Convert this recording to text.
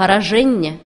пораження